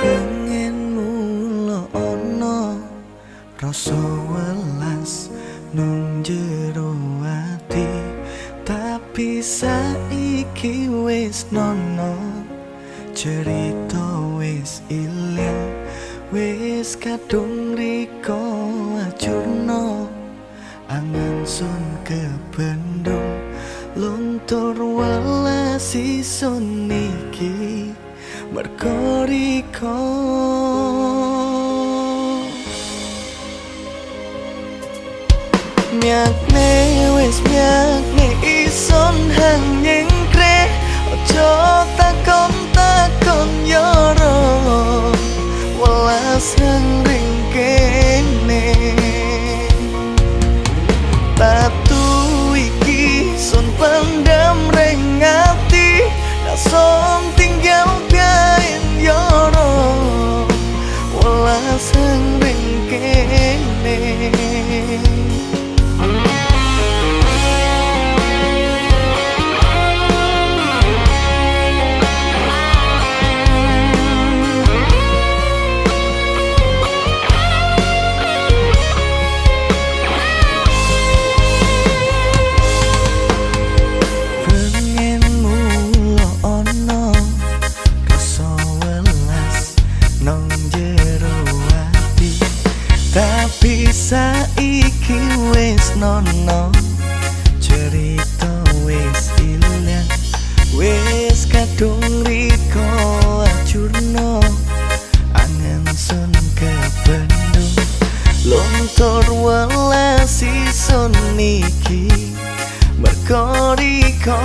pengen mulo ono rasa welas nang jero ati. Tapi saiki wis nono cerita wis ilang wis kadung riko ajurno. Angan sun kebendung luntur welas iso niki merko riko Miak ne wis miak ne ison hang nyengkre Ojo takon takon yoro Walas hang Tapi saiki wis nono Cerita wis ilang Wis kadung riko acurno Angen sun kebendung. Lontor welas ison niki Merkoriko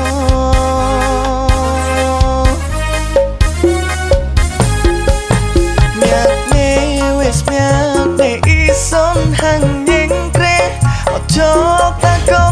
Miakne wis miakne Ojo takon takon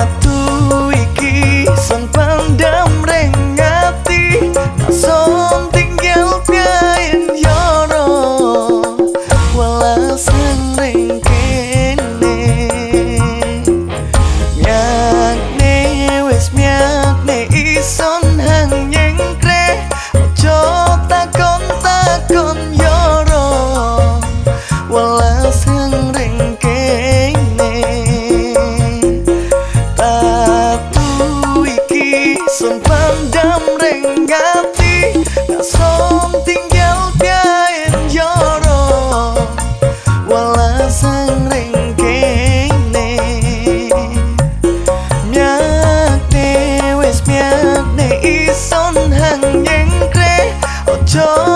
Batu iki son pandam rengati Nason tinggal piain yoro Welas hang ringkene Miakne wis miakne ison hang nyengkre 저